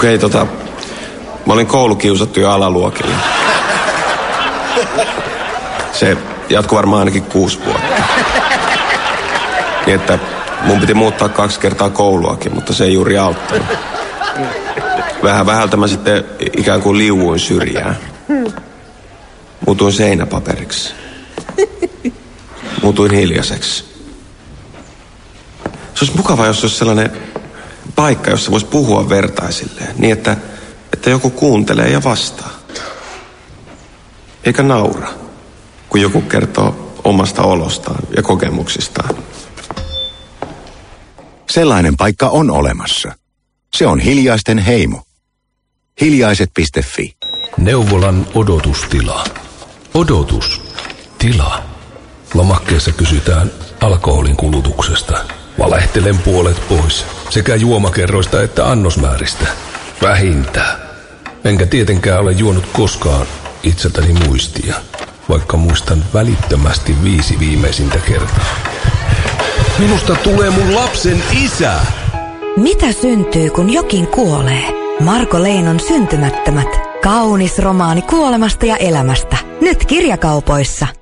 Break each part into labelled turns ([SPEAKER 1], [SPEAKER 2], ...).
[SPEAKER 1] Okei, okay, tota, mä olin koulukiusattu jo alaluokilla. Se jatkuu varmaan ainakin kuusi vuotta. Niin että mun piti muuttaa kaksi kertaa kouluakin, mutta se ei juuri auttanut. Vähän vähältä mä sitten ikään kuin liuuin syrjään. Muutuin seinäpaperiksi. Muutuin hiljaiseksi. Se olisi mukava, jos olisi sellainen paikka, jossa voisi puhua vertaisilleen. Niin, että, että joku kuuntelee ja vastaa. Eikä naura, kun joku kertoo omasta olostaan ja kokemuksistaan.
[SPEAKER 2] Sellainen paikka on olemassa. Se on hiljaisten heimo. Hiljaiset.fi.
[SPEAKER 3] Neuvolan odotustila. Odotus. Tila. Lomakkeessa kysytään alkoholin kulutuksesta. Valehtelen puolet pois. Sekä juomakerroista että annosmääristä. Vähintään. Enkä tietenkään ole juonut koskaan itseltäni muistia, vaikka muistan välittömästi viisi viimeisintä kertaa. Minusta tulee mun lapsen isä.
[SPEAKER 4] Mitä syntyy, kun jokin kuolee? Marko Leinon syntymättömät. Kaunis romaani kuolemasta ja elämästä. Nyt kirjakaupoissa.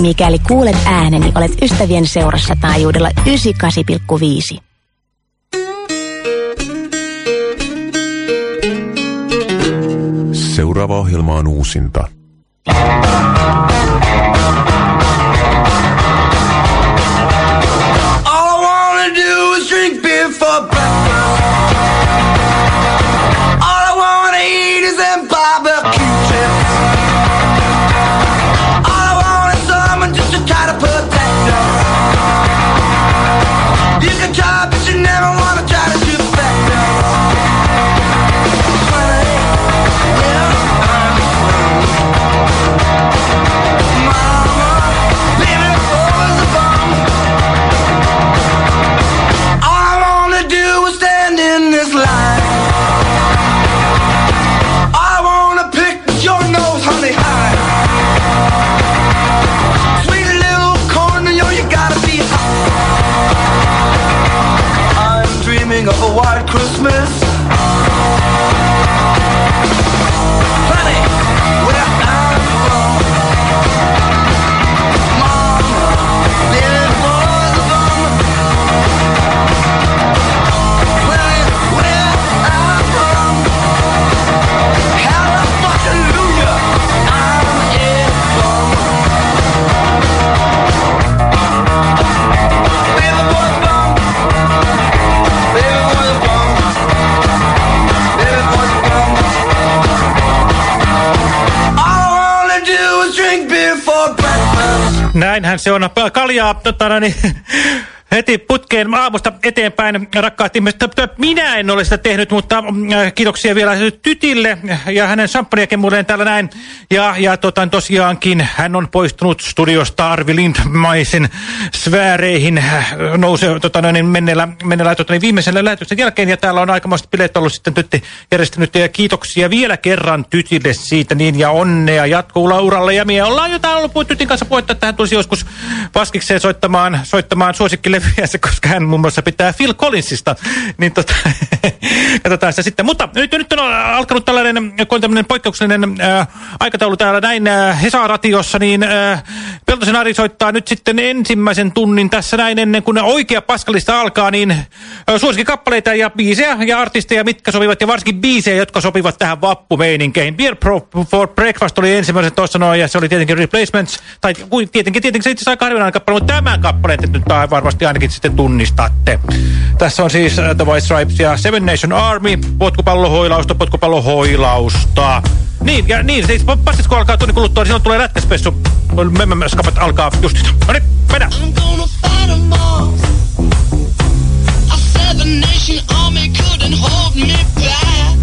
[SPEAKER 5] Mikäli kuulet ääneni, olet ystävien seurassa taajuudella 98,5.
[SPEAKER 6] Seuraava ohjelma on uusinta.
[SPEAKER 7] Tota, niin, heti putkeen aamusta eteenpäin, rakkaat ihmiset. Minä en ole sitä tehnyt, mutta mm, kiitoksia vielä Tytille ja hänen champagnekemulleen täällä näin. Ja, ja tota, tosiaankin hän on poistunut studiosta Arvi Lindmaisen sfääreihin nousee tota, niin menneellä, menneellä tota, niin viimeisellä lähetyksen jälkeen. Ja täällä on aikamoista bileet ollut sitten tytti järjestänyt. Ja kiitoksia vielä kerran Tytille siitä niin ja onnea jatkuu uralle. Ja me ollaan jotain ollut Tytin kanssa puhetta, että hän tulisi joskus paskikseen soittamaan, soittamaan suosikkille leviänsä, koska hän muun muassa pitää Phil Collinsista. Niin tota, katsotaan sitä sitten. Mutta nyt, nyt on alkanut tällainen, tällainen poikkeuksellinen äh, aikataulu täällä näin äh, Hesa-ratiossa, niin äh, Peltosen Ari soittaa nyt sitten ensimmäisen tunnin tässä näin ennen kuin oikea paskalista alkaa, niin äh, suosikkikappaleita ja biisejä ja artisteja, mitkä sopivat ja varsinkin biisejä, jotka sopivat tähän vappumeininkkeihin. Beer Pro for Breakfast oli ensimmäisen tuossa noin ja se oli tietenkin Replacements, tai tietenkin, tietenkin se itse asiassa aika harvinainen kappale, mutta tämä kappale nyt varmasti ainakin sitten tunnistatte. Tässä on siis uh, The White Stripes ja Seven Nation Army, potkupallohoilausta, potkupallohoilausta. Niin, ja niin, siis kun alkaa tunnin kuluttua, niin silloin tulee rätkäspessu. Memmeskapat alkaa justista. No niin, mennään. Nation army couldn't hold me back.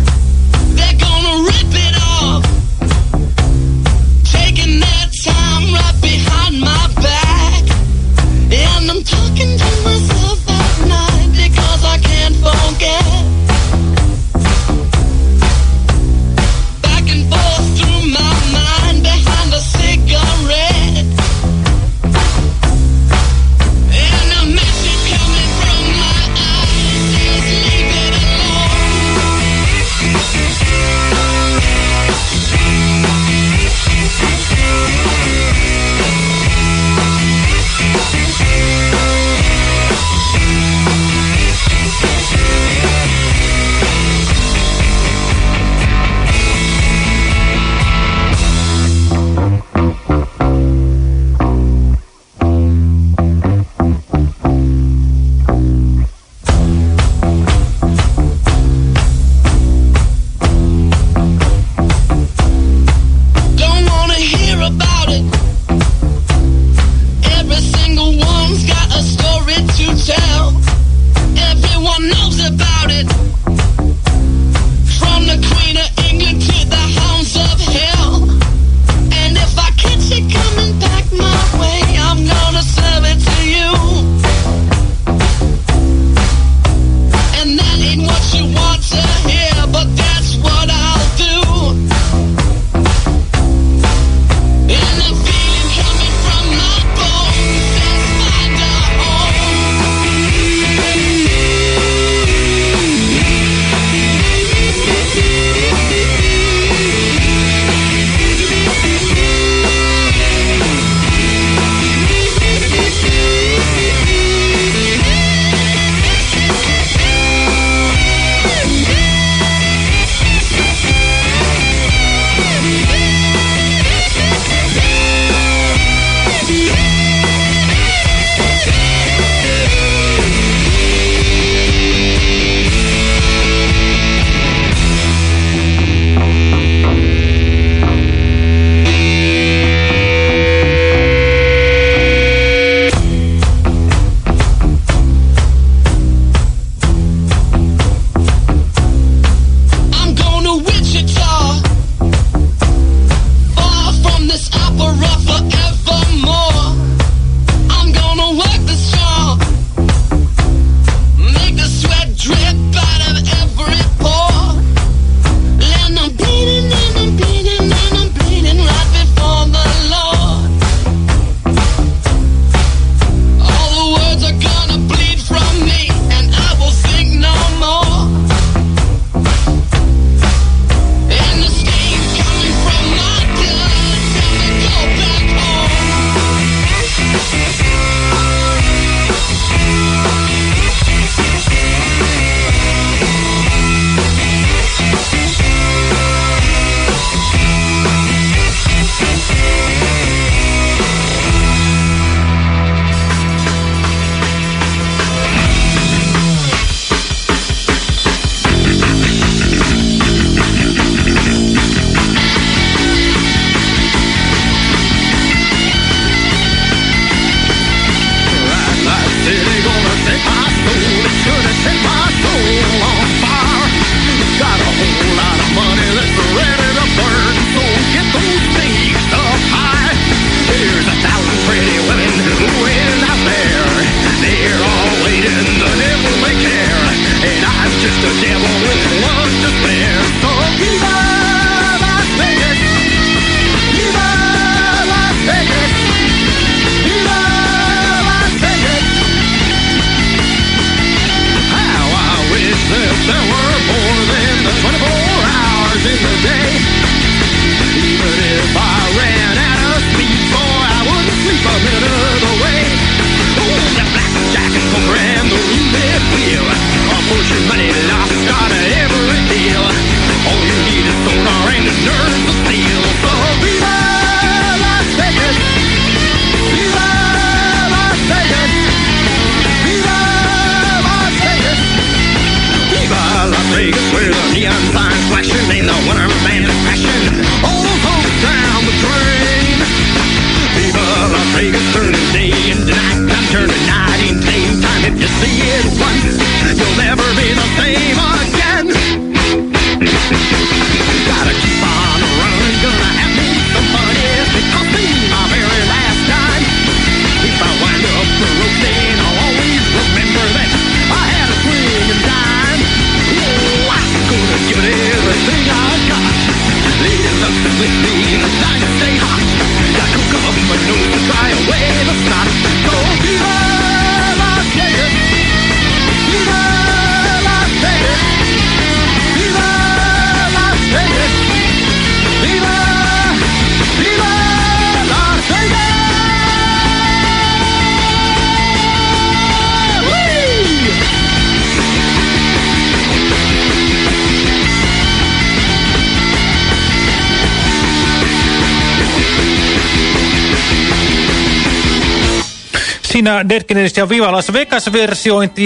[SPEAKER 7] Siinä Dead ja Viva Las Vegas-versiointi,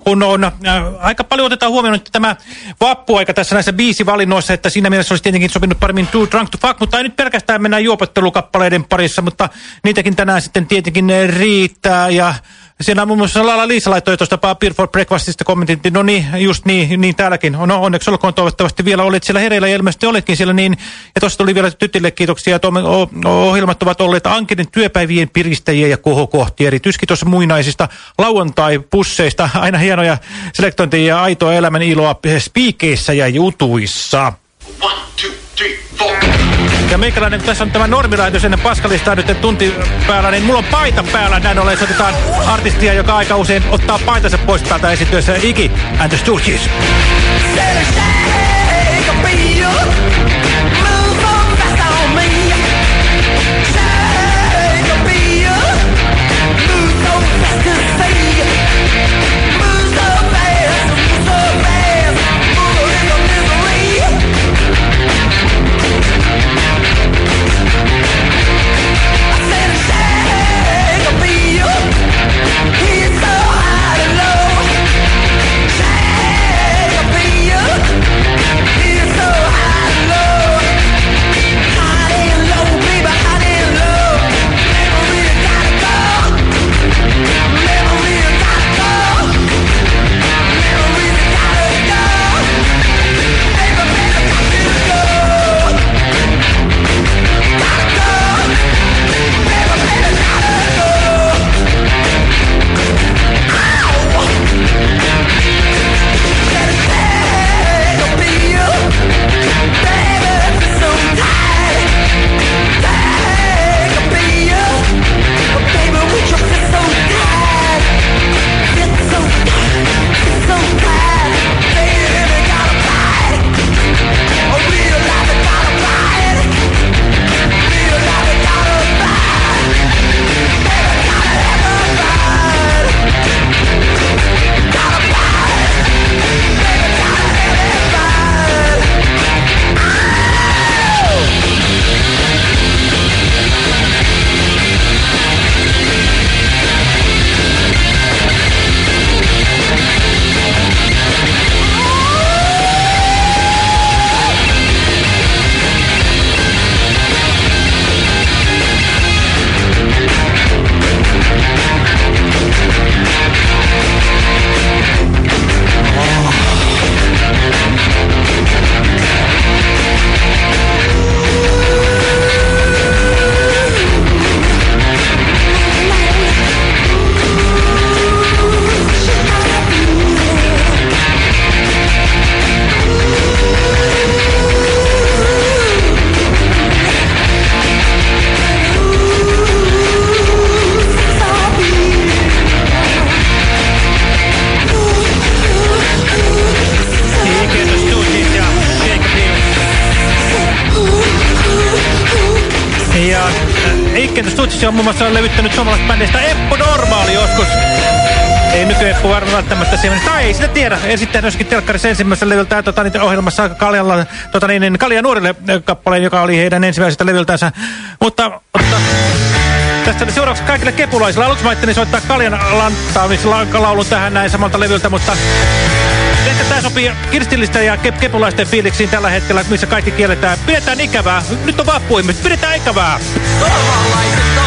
[SPEAKER 7] kun on äh, aika paljon otetaan huomioon että tämä vappuaika tässä näissä biisivalinnoissa, että siinä mielessä olisi tietenkin sopinut paremmin Too Drunk to Fuck, mutta ei nyt pelkästään mennä juopottelukappaleiden parissa, mutta niitäkin tänään sitten tietenkin riittää. Ja Siinä muun muassa Lala Liisa laittoi tuosta Beer for Breakfastista kommentin, no niin, just niin, niin täälläkin. No onneksi olkoon toivottavasti vielä olet siellä hereillä ja ilmeisesti oletkin siellä niin. Ja tuossa tuli vielä tytille kiitoksia, että ohjelmat ovat olleet Ankinen työpäivien piristäjiä ja kohokohtia. Erityisesti tuossa muinaisista lauantai-pusseista aina hienoja selektointia ja aitoa elämän iloa spiikeissä ja jutuissa.
[SPEAKER 8] One, two.
[SPEAKER 7] Ja meikäläinen, kun tässä on tämä normilähetys ennen Paskalistaa nyt tunti päällä, niin mulla on paita päällä. Näin ollen jos otetaan artistia, joka aika usein ottaa paitansa pois täältä esityössä. Iki and the Stooges. Biisi on muun muassa levyttänyt suomalaisesta bändistä Eppu Normaali joskus. Ei nykyeppu varmaan välttämättä siihen, tai ei sitä tiedä. Ja sitten myöskin telkkarissa ensimmäisellä levyltä tota, niin, ohjelmassa Kaljalla, tota, niin, niin, Kalja nuorille kappaleen, joka oli heidän ensimmäisestä levyltänsä. Mutta, mutta tästä seuraavaksi kaikille kepulaisille. Aluksi mä ajattelin soittaa Kaljan laulun tähän näin samalta levyltä, mutta ehkä tämä sopii kirstillisten ja kep kepulaisten fiiliksiin tällä hetkellä, missä kaikki kielletään. Pidetään ikävää. Nyt on vappu ihmiset. Pidetään ikävää.
[SPEAKER 9] Suomalaiset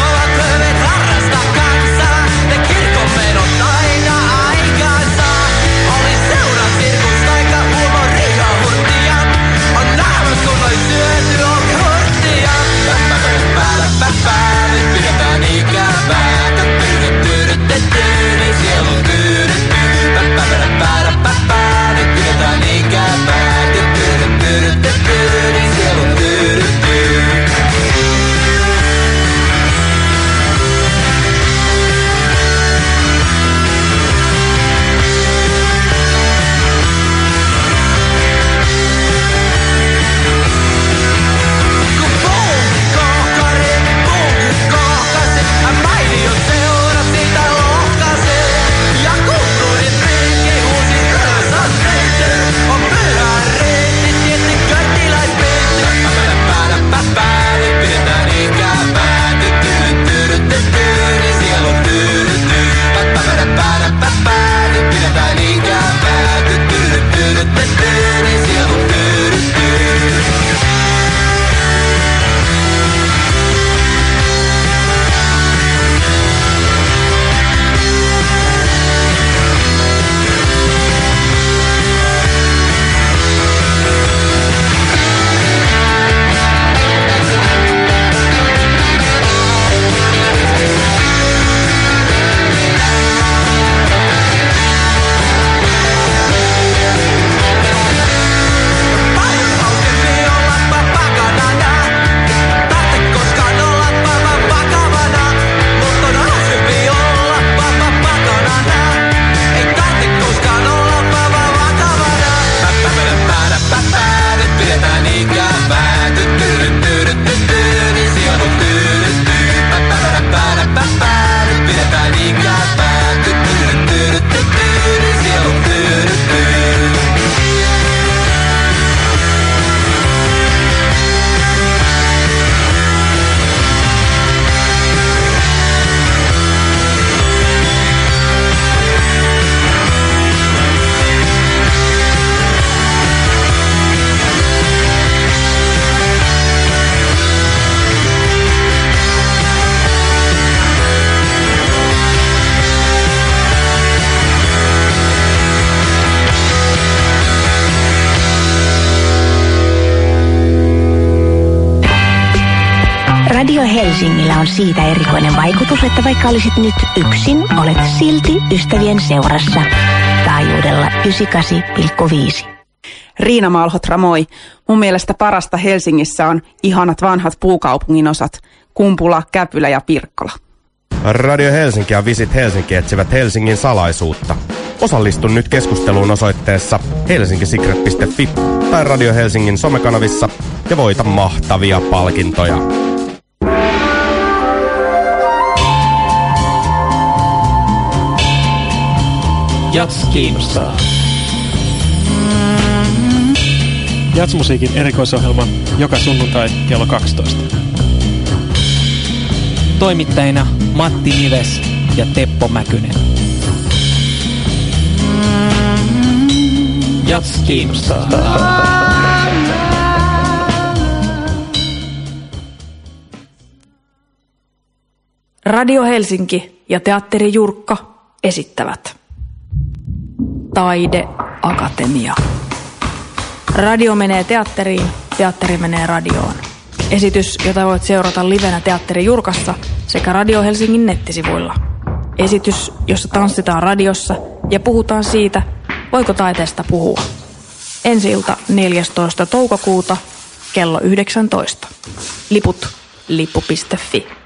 [SPEAKER 5] erikoinen vaikutus, että vaikka olisit nyt yksin, olet silti ystävien seurassa. Taajuudella 98,5.
[SPEAKER 10] Riina Malhotra, moi. Mun mielestä parasta Helsingissä on ihanat vanhat puukaupungin osat. Kumpula, Käpylä ja Pirkkola.
[SPEAKER 11] Radio Helsinki ja Visit Helsinki etsivät Helsingin salaisuutta. Osallistu nyt keskusteluun osoitteessa helsinkisecret.fi tai Radio Helsingin somekanavissa ja voita mahtavia palkintoja.
[SPEAKER 12] Jats kiinnostaa. Jatsmusiikin erikoisohjelma joka sunnuntai kello 12.
[SPEAKER 13] Toimittajina Matti Nives ja Teppo Mäkynen.
[SPEAKER 12] Jats kiinnostaa.
[SPEAKER 10] Radio Helsinki ja Teatteri Jurkka esittävät Taideakatemia. Radio menee teatteriin, teatteri menee radioon. Esitys, jota voit seurata livenä Teatteri Jurkassa sekä Radio Helsingin nettisivuilla. Esitys, jossa tanssitaan radiossa ja puhutaan siitä, voiko taiteesta puhua. Ensi ilta 14. toukokuuta kello 19. Liput lippu.fi.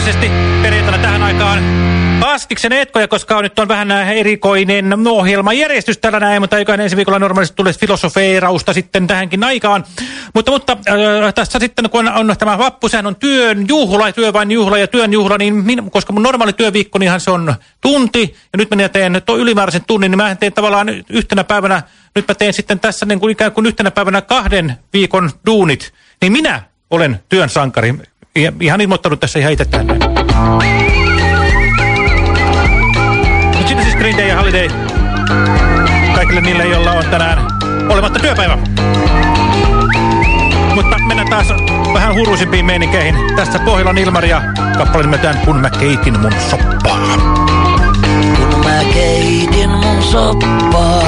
[SPEAKER 7] Poikkeuksellisesti perjantaina tähän aikaan Askiksen etkoja, koska nyt on vähän nää erikoinen ohjelmajärjestys tällä näin, mutta eiköhän ensi viikolla normaalisti tulee filosofeerausta sitten tähänkin aikaan. Mutta, mutta äh, tässä sitten, kun on, on tämä vappu, sehän on työn juhla, työ vain juhla ja työn juhla, niin min, koska mun normaali työviikko, niinhän se on tunti, ja nyt minä teen tuo ylimääräisen tunnin, niin mä teen tavallaan yhtenä päivänä, nyt mä teen sitten tässä niin kuin ikään kuin yhtenä päivänä kahden viikon duunit, niin minä olen työn sankari. Ihan ilmoittanut tässä ihan itse tänne. Nyt sitten siis Green Day ja Holiday. Kaikille niille, joilla on tänään olematta työpäivä. Mutta mennään taas vähän huruisimpiin meininkeihin. Tässä Pohjolan Ilmari ja kappale nimeltään Kun mä keitin mun soppaa.
[SPEAKER 14] Kun mä keitin mun soppaa,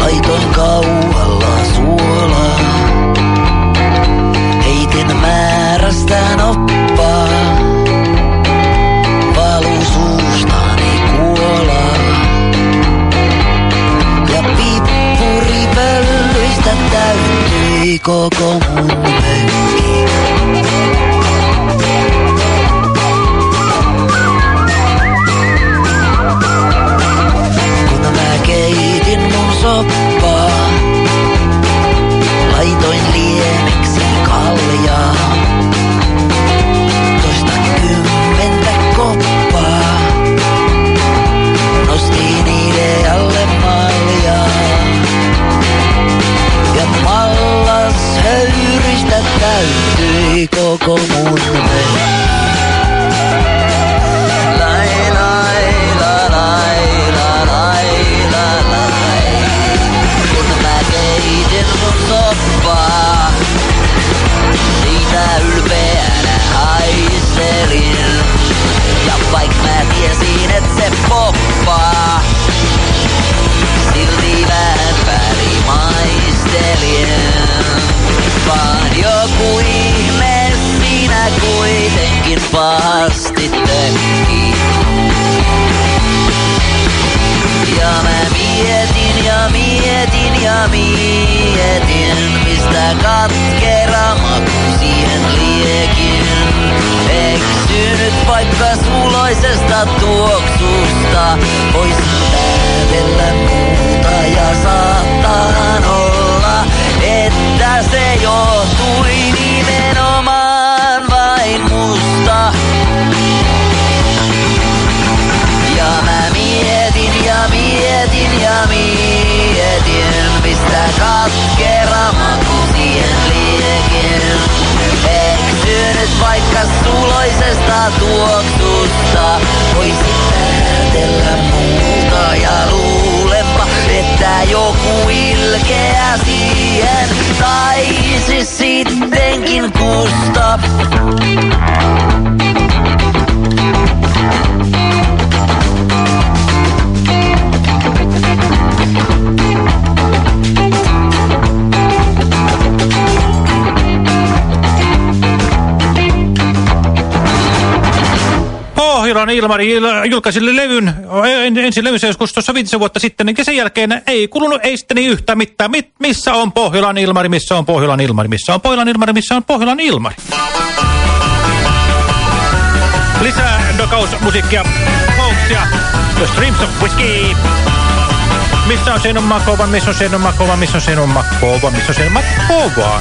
[SPEAKER 14] laitoin kauhalla Heitin määrästä noppaa, valu suustani kuolaa. Ja pippuri pöllyistä täyttyi koko mun. Kun mä keitin mun soppaa, sittenkin kusta.
[SPEAKER 7] Pohjolan Ilmari il- julkaisi levyn, en- ensin levynsä joskus tuossa viitisen vuotta sitten, niin sen jälkeen ei kulunut ei sitten niin yhtään mitään. Mit, missä on Pohjolan Ilmari, missä on Pohjolan Ilmari, missä on Pohjolan Ilmari, missä on Pohjolan Ilmari. Lisää dokausmusiikkia, houksia, The Streams of Whiskey. Missä on Seinon Makova, missä on Seinon Makova, missä on Seinon Makova, missä on Seinon Makova.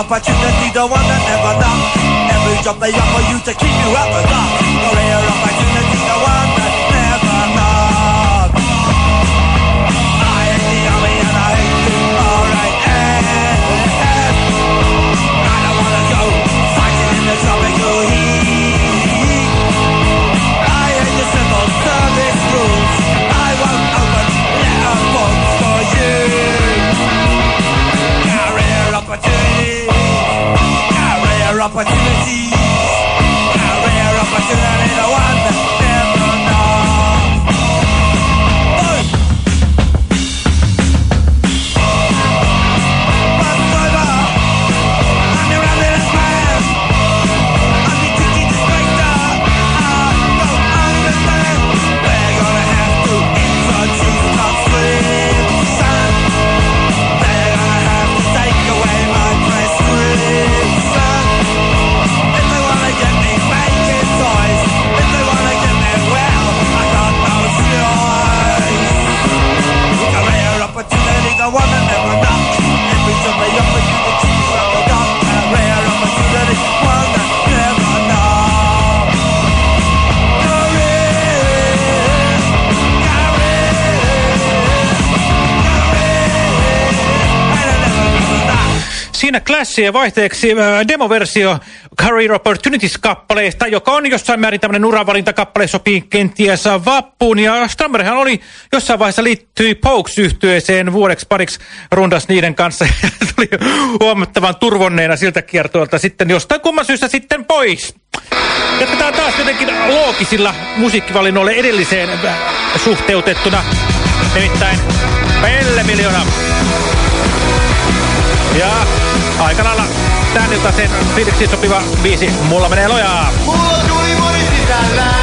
[SPEAKER 15] opportunity, the one that never knocks. Every job they offer you to keep you at the dock. Career opportunity. opportunity.
[SPEAKER 7] siinä Clashien vaihteeksi äh, demoversio Career Opportunities-kappaleesta, joka on jossain määrin tämmöinen uravalintakappale, sopii kenties vappuun. Ja Strammerhan oli jossain vaiheessa liittyi Pokes yhtyeeseen vuodeksi pariksi rundas niiden kanssa. tuli huomattavan turvonneena siltä kiertoilta sitten jostain kumman syystä sitten pois. Jatketaan taas jotenkin loogisilla musiikkivalinnoilla edelliseen äh, suhteutettuna, nimittäin Pelle Miljoona. Yeah. Aika lailla Täniltä sen Fidixin sopiva biisi Mulla menee lojaa.
[SPEAKER 15] Mulla tuli moni
[SPEAKER 8] sisällään.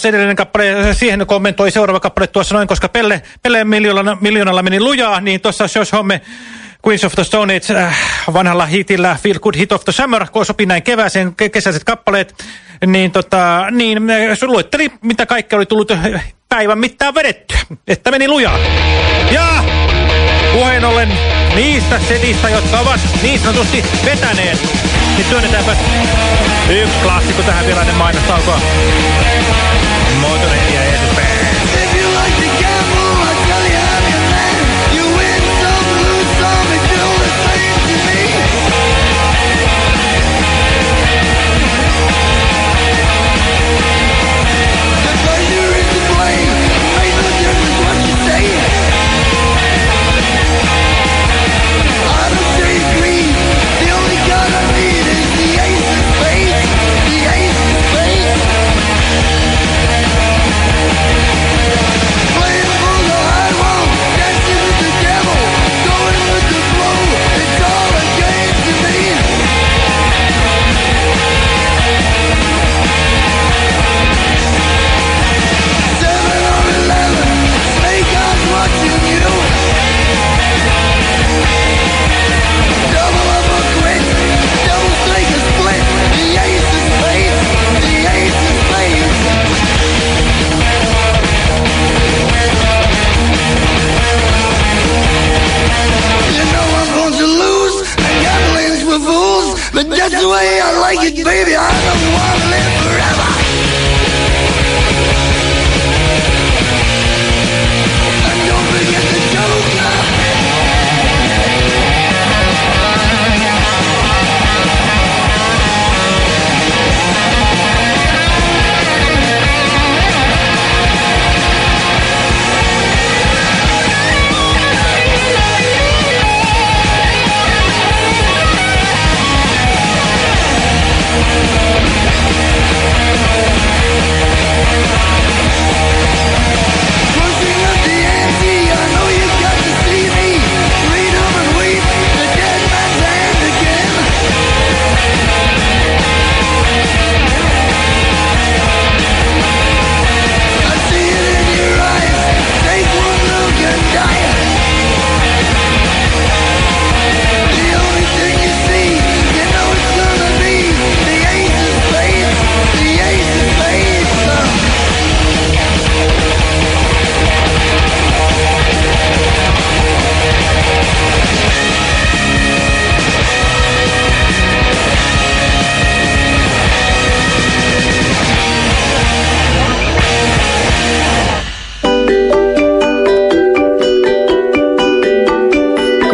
[SPEAKER 7] Taas edellinen kappale, siihen kommentoi seuraava kappale tuossa noin, koska Pelle, Pelle miljoonalla, miljoonalla meni lujaa, niin tuossa Josh Homme Queens of the Stone Age äh, vanhalla hitillä Feel Good Hit of the Summer, kun sopii näin kevääseen ke kesäiset kappaleet, niin, tota, niin äh, se luetteli, mitä kaikki oli tullut äh, päivän mittaan vedettyä, että meni lujaa. Ja Puheen ollen niistä setistä, jotka ovat niin sanotusti vetäneet. Niin työnnetäänpä yksi klassikko tähän vielä ennen mainostaukoa.
[SPEAKER 6] Motor ei.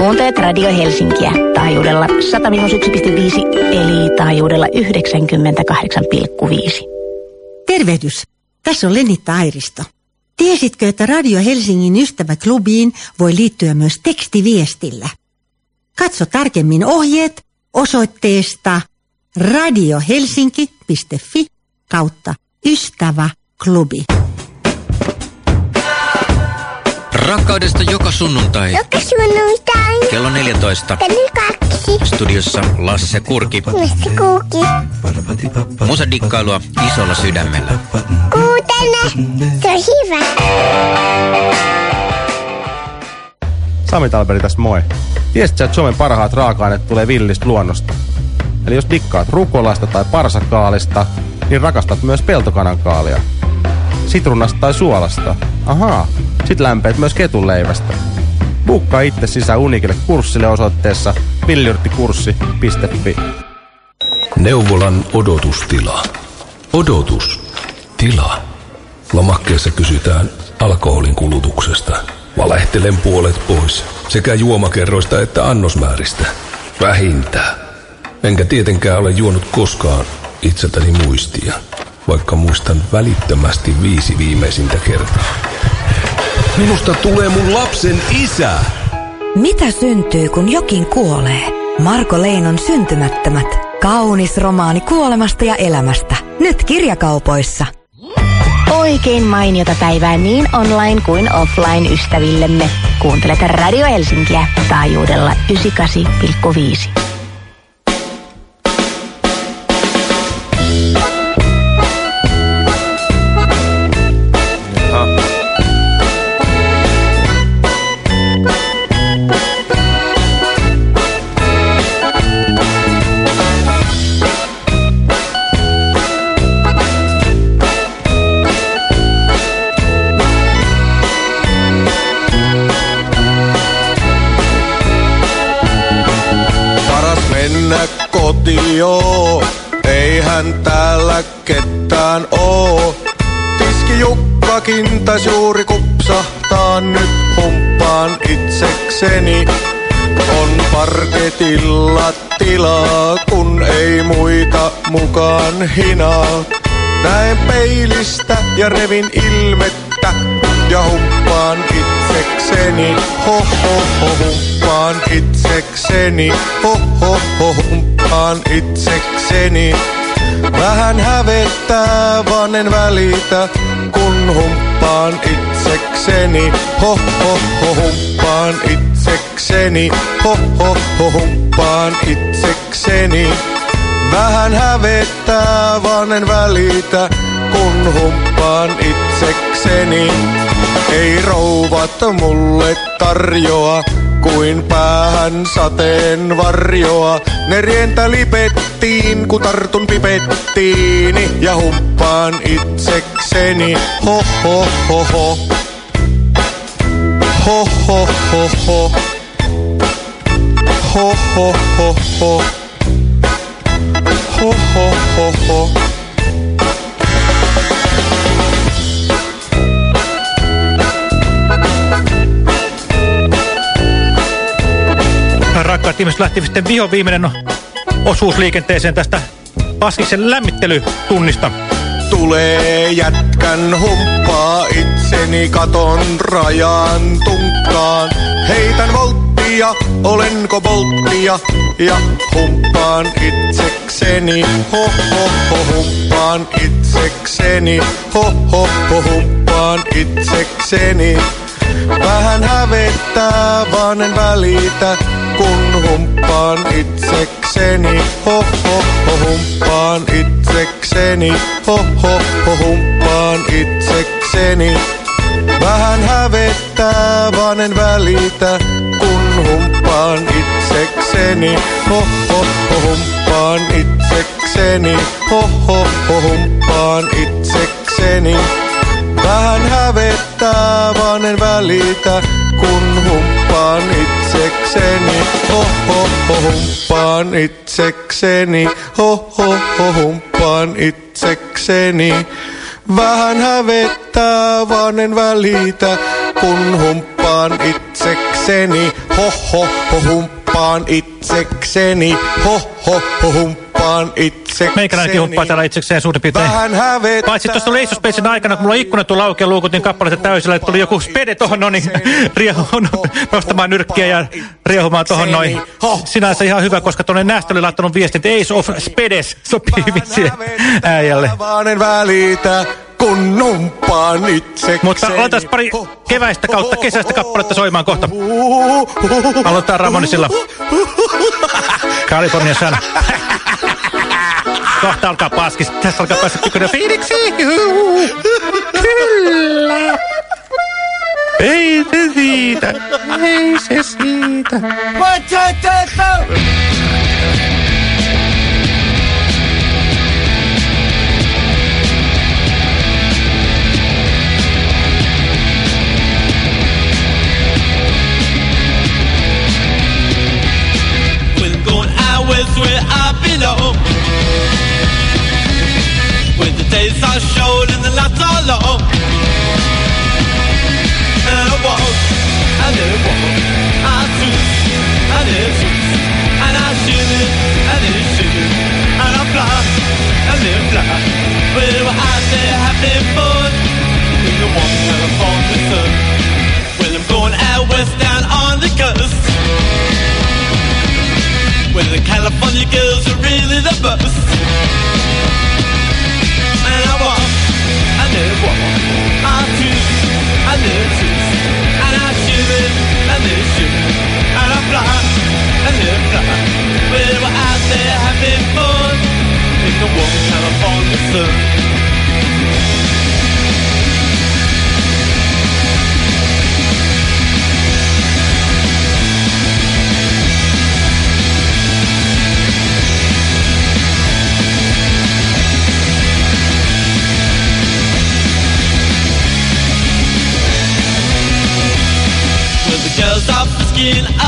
[SPEAKER 5] Kuuntelet Radio Helsinkiä taajuudella 101,5 eli taajuudella 98,5.
[SPEAKER 16] Tervehdys. Tässä on Lenitta Airisto. Tiesitkö, että Radio Helsingin ystäväklubiin voi liittyä myös tekstiviestillä? Katso tarkemmin ohjeet osoitteesta radiohelsinki.fi kautta ystäväklubi.
[SPEAKER 17] Rakkaudesta joka sunnuntai.
[SPEAKER 18] Joka sunnuntai.
[SPEAKER 17] Kello 14.
[SPEAKER 18] Kello kaksi.
[SPEAKER 17] Studiossa Lasse Kurki.
[SPEAKER 18] Lasse Kurki.
[SPEAKER 17] Musadikkailua isolla sydämellä.
[SPEAKER 18] Kuutele. Se on hyvä.
[SPEAKER 19] Sami Talberi tässä moi. Tiesitkö, että Suomen parhaat raaka-aineet tulee villistä luonnosta? Eli jos dikkaat rukolasta tai parsakaalista, niin rakastat myös peltokanankaalia. Sitrunnasta tai suolasta. Ahaa, sit lämpeet myös ketunleivästä. Bukkaa itse sisään Unikille kurssille osoitteessa villyrttikurssi.fi.
[SPEAKER 3] Neuvolan odotustila. Odotus. Tila. Lomakkeessa kysytään alkoholin kulutuksesta. Valehtelen puolet pois. Sekä juomakerroista että annosmääristä. Vähintään. Enkä tietenkään ole juonut koskaan itseltäni muistia. Vaikka muistan välittömästi viisi viimeisintä kertaa. Minusta tulee mun lapsen isä.
[SPEAKER 4] Mitä syntyy, kun jokin kuolee? Marko Leinon syntymättömät. Kaunis romaani kuolemasta ja elämästä. Nyt kirjakaupoissa.
[SPEAKER 5] Oikein mainiota päivää niin online kuin offline ystävillemme. Kuuntelet Radio Helsinkiä taajuudella 98,5.
[SPEAKER 20] Valtio. Eihän täällä ketään oo. Tiski Jukkakin tais juuri kupsahtaa nyt humppaan itsekseni. On parketilla tilaa, kun ei muita mukaan hinaa. Näen peilistä ja revin ilmettä ja humppaan itsekseni. Ho ho ho humppaan itsekseni. Ho ho ho humppaan itsekseni. Vähän hävettää, vaan en välitä, kun humppaan itsekseni. Ho ho ho humppaan itsekseni. Ho ho ho humppaan itsekseni. Vähän hävettää, vaan en välitä, kun humppaan itsekseni. Ei rouvat mulle tarjoa, kuin päähän sateen varjoa. Ne rientä lipettiin, kun tartun pipettiini ja humppaan itsekseni. Ho ho ho ho. Ho ho ho ho. Ho ho ho ho. Ho ho ho.
[SPEAKER 7] Rakkaat ihmiset lähti sitten viho viimeinen osuus liikenteeseen tästä Paskiksen lämmittelytunnista.
[SPEAKER 20] Tulee jätkän humppaa itseni katon rajan tunkkaan. Heitän volttia, olenko volttia ja humppaan itsekseni. Ho ho ho humppaan itsekseni. Ho ho ho humppaan itsekseni. Vähän hävettää, vaan en välitä, kun humppaan itsekseni. Ho ho ho humppaan itsekseni. Ho ho ho humppaan itsekseni. Vähän hävettää, vaan en välitä, kun humppaan itsekseni. Ho ho ho humppaan itsekseni. Ho ho ho humppaan itsekseni. Vähän hävettää, vaan en välitä, kun humppaan itsekseni. Ho ho ho humppaan itsekseni. Ho ho ho humppaan itsekseni. Vähän hävettää, vaan en välitä, kun humppaan itsekseni. Ho ho ho humppaan itsekseni. Ho ho ho humppaan itsekseni.
[SPEAKER 7] Meikäläinenkin humppaa täällä itsekseen suurin piirtein.
[SPEAKER 20] Vähän hävettää.
[SPEAKER 7] Paitsi tuossa leissuspeitsin aikana, kun mulla on ikkuna tuolla auki ja luukut niin kappaleita täysillä, että tuli joku spede tohon noin, riehuun, nostamaan nyrkkiä ja riehumaan tohon noin. Sinänsä ihan hyvä, koska tuonne Nästä oli laittanut viestin, että Ace of Spedes sopii vissiin äijälle.
[SPEAKER 20] Vaan en välitä, kun itsekseni.
[SPEAKER 7] Mutta aloitais pari keväistä kautta kesäistä kappaletta soimaan kohta. Aloitetaan Ramonisilla. California Sun. Kohta alkaa paskis. Tässä alkaa päästä pikkuinen fiiliksi. Kyllä. Ei se siitä. Ei se siitä.
[SPEAKER 15] When where I belong. When the days are short and the nights are long. And I walk, and I walk, I twist, and I twist, and I shiver, and I shiver, and I fly, and I fly. We were happy, happy fun. We were walking on the sun. Well, I'm going out west down. The California girls are really the best. And I walk, I never walk, I twist, I never twist. And I shimmy, I never shimmy. And I fly, I never fly. When we're out there having fun. In the warm California sun. I.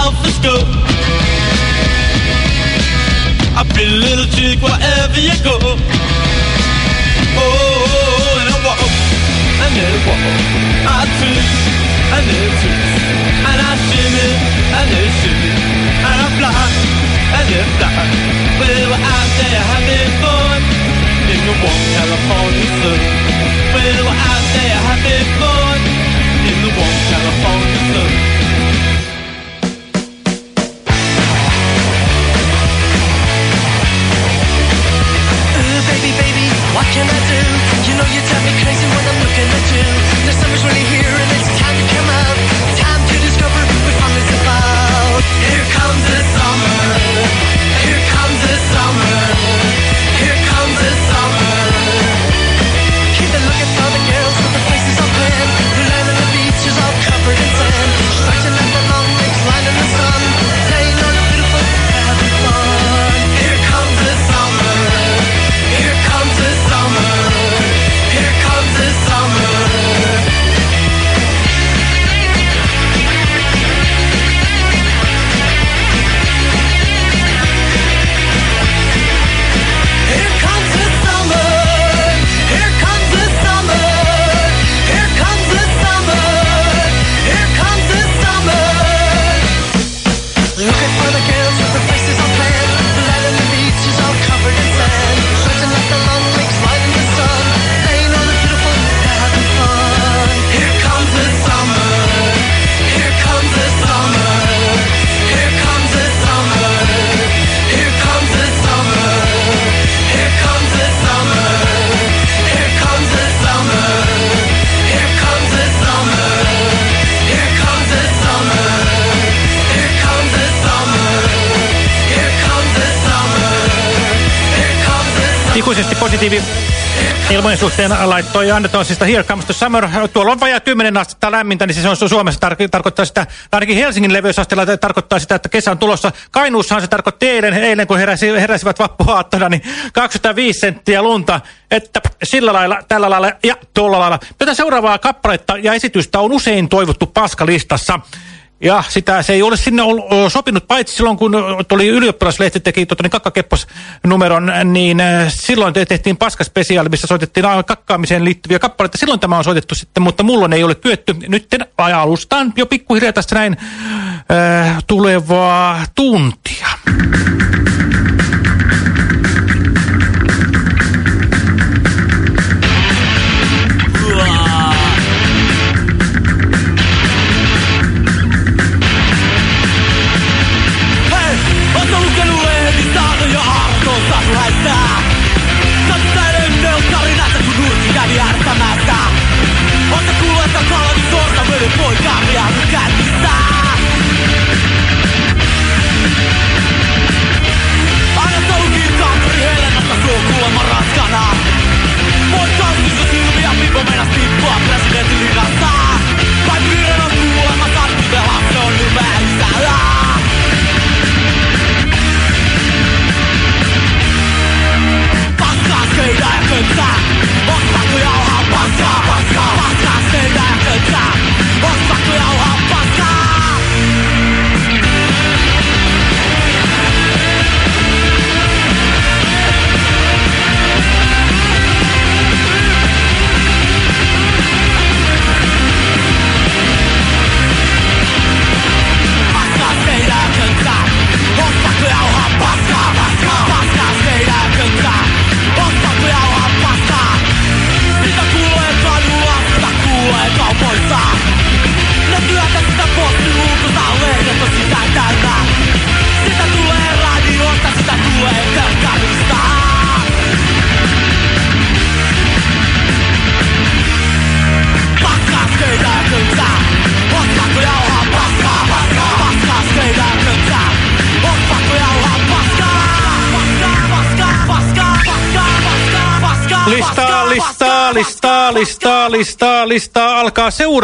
[SPEAKER 9] Steena laittoi Annetonsista Here Comes the Summer. Tuolla on vajaa 10 astetta lämmintä, niin se on Suomessa tar tarkoittaa sitä, ainakin Helsingin leveysasteella tarkoittaa sitä, että kesä on tulossa. Kainuussahan se tarkoitti eilen, eilen kun heräsi, heräsivät vappuhaattona, niin 25 senttiä lunta. Että sillä lailla, tällä lailla ja tuolla lailla. Tätä seuraavaa kappaletta ja esitystä on usein toivottu paskalistassa. Ja sitä se ei ole sinne sopinut, paitsi silloin kun tuli ylioppilaslehti teki tuota, niin kakkakepposnumeron, niin silloin tehtiin paskaspesiaali, missä soitettiin kakkaamiseen liittyviä kappaleita. Silloin tämä on soitettu sitten, mutta mullon ei ole kyetty. Nyt alustaan jo pikkuhiljaa tästä näin äh, tulevaa tuntia.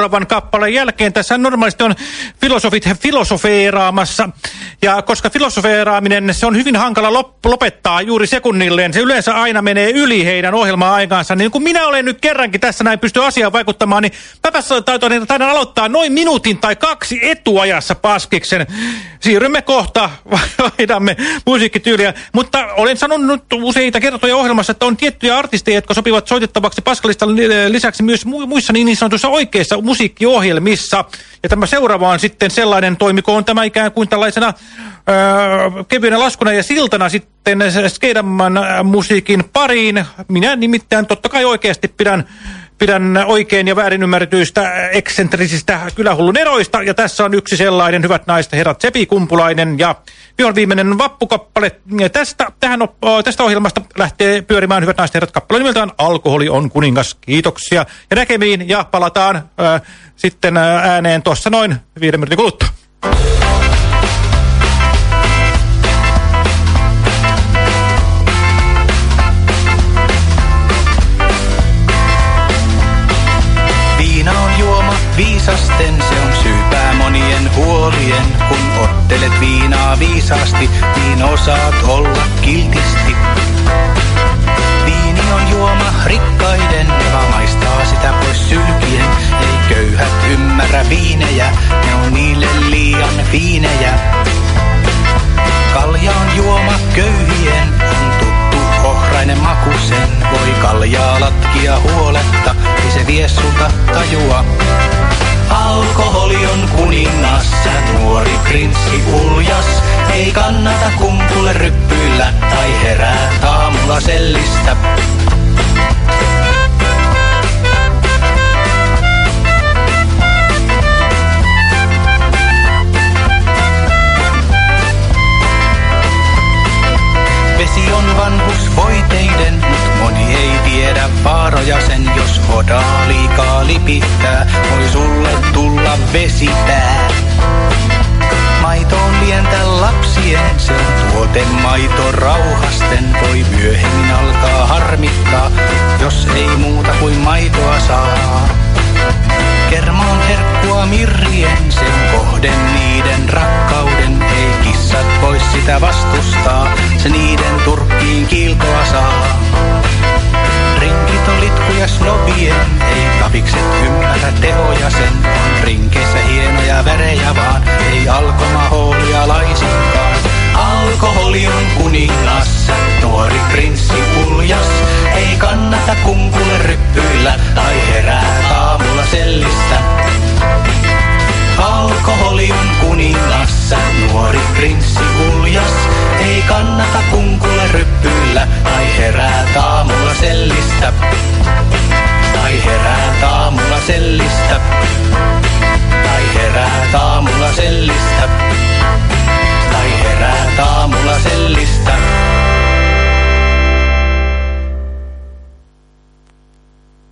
[SPEAKER 9] seuraavan kappaleen jälkeen. Tässä normaalisti on filosofit filosofeeraamassa
[SPEAKER 7] ja koska filosofeeraaminen, se on hyvin hankala lop lopettaa juuri sekunnilleen. Se yleensä aina menee yli heidän ohjelma-aikaansa. Niin kun minä olen nyt kerrankin tässä näin pysty asiaan vaikuttamaan, niin mäpä taidan, taidan aloittaa noin minuutin tai kaksi etuajassa paskiksen. Siirrymme kohta, vaihdamme musiikkityyliä. Mutta olen sanonut useita kertoja ohjelmassa, että on tiettyjä artisteja, jotka sopivat soitettavaksi paskalista lisäksi myös muissa niin sanotuissa oikeissa musiikkiohjelmissa. Ja tämä seuraava on sitten sellainen toimikoon tämä ikään kuin tällaisena öö, kevyenä laskuna ja siltana sitten Skeidamman musiikin pariin. Minä nimittäin totta kai oikeasti pidän pidän oikein ja väärin ymmärretyistä eksentrisistä kylähullun eroista. Ja tässä on yksi sellainen, hyvät naiset herrat, Sepi Kumpulainen ja Pion viimeinen vappukappale. Tästä, tähän, tästä ohjelmasta lähtee pyörimään, hyvät naiset herrat, kappale nimeltään Alkoholi on kuningas. Kiitoksia ja näkemiin ja palataan äh, sitten ääneen tuossa noin viiden minuutin kuluttua.
[SPEAKER 21] Viisasten, se on syypää monien huolien. Kun ottelet viinaa viisaasti, niin osaat olla kiltisti. Viini on juoma rikkaiden, joka maistaa sitä pois sylkien. Ei köyhät ymmärrä viinejä, ne on niille liian fiinejä. Kalja on juoma köyhien, on tuttu ohrainen makusen. Voi kaljaa latkia huoletta, ei se vie sulta tajua. Prinssi uljas. Ei kannata kumpulle ryppyillä tai herää aamulla sellistä. Vesi on vanhus voiteiden, mut moni ei tiedä vaaroja sen, jos hodaa liikaa lipittää, voi sulle tulla vesipää. Maito on lientä lapsien, se on tuote maito rauhasten, voi myöhemmin alkaa harmittaa, jos ei muuta kuin maitoa saa. Kerma on herkkua mirrien, sen kohden niiden rakkauden. Ei kissat voi sitä vastustaa, se niiden turkkiin kiiltoa saa. Rinkit on litkuja snobien, ei tavikset ymmärrä tehoja sen. On rinkeissä hienoja värejä vaan, ei alkomahoolia laisinkaan. Alkoholi on kuningas, nuori prinssi puljas. Ei kannata kumpulle ryppyillä tai herää aamulla sellistä. Alkoholi on kuningas, nuori prinssi uljas. Ei kannata kunkulle ryppyillä, tai herää aamulla sellistä. Tai herää aamulla sellistä. Tai herää aamulla sellistä. Taamula sellistä.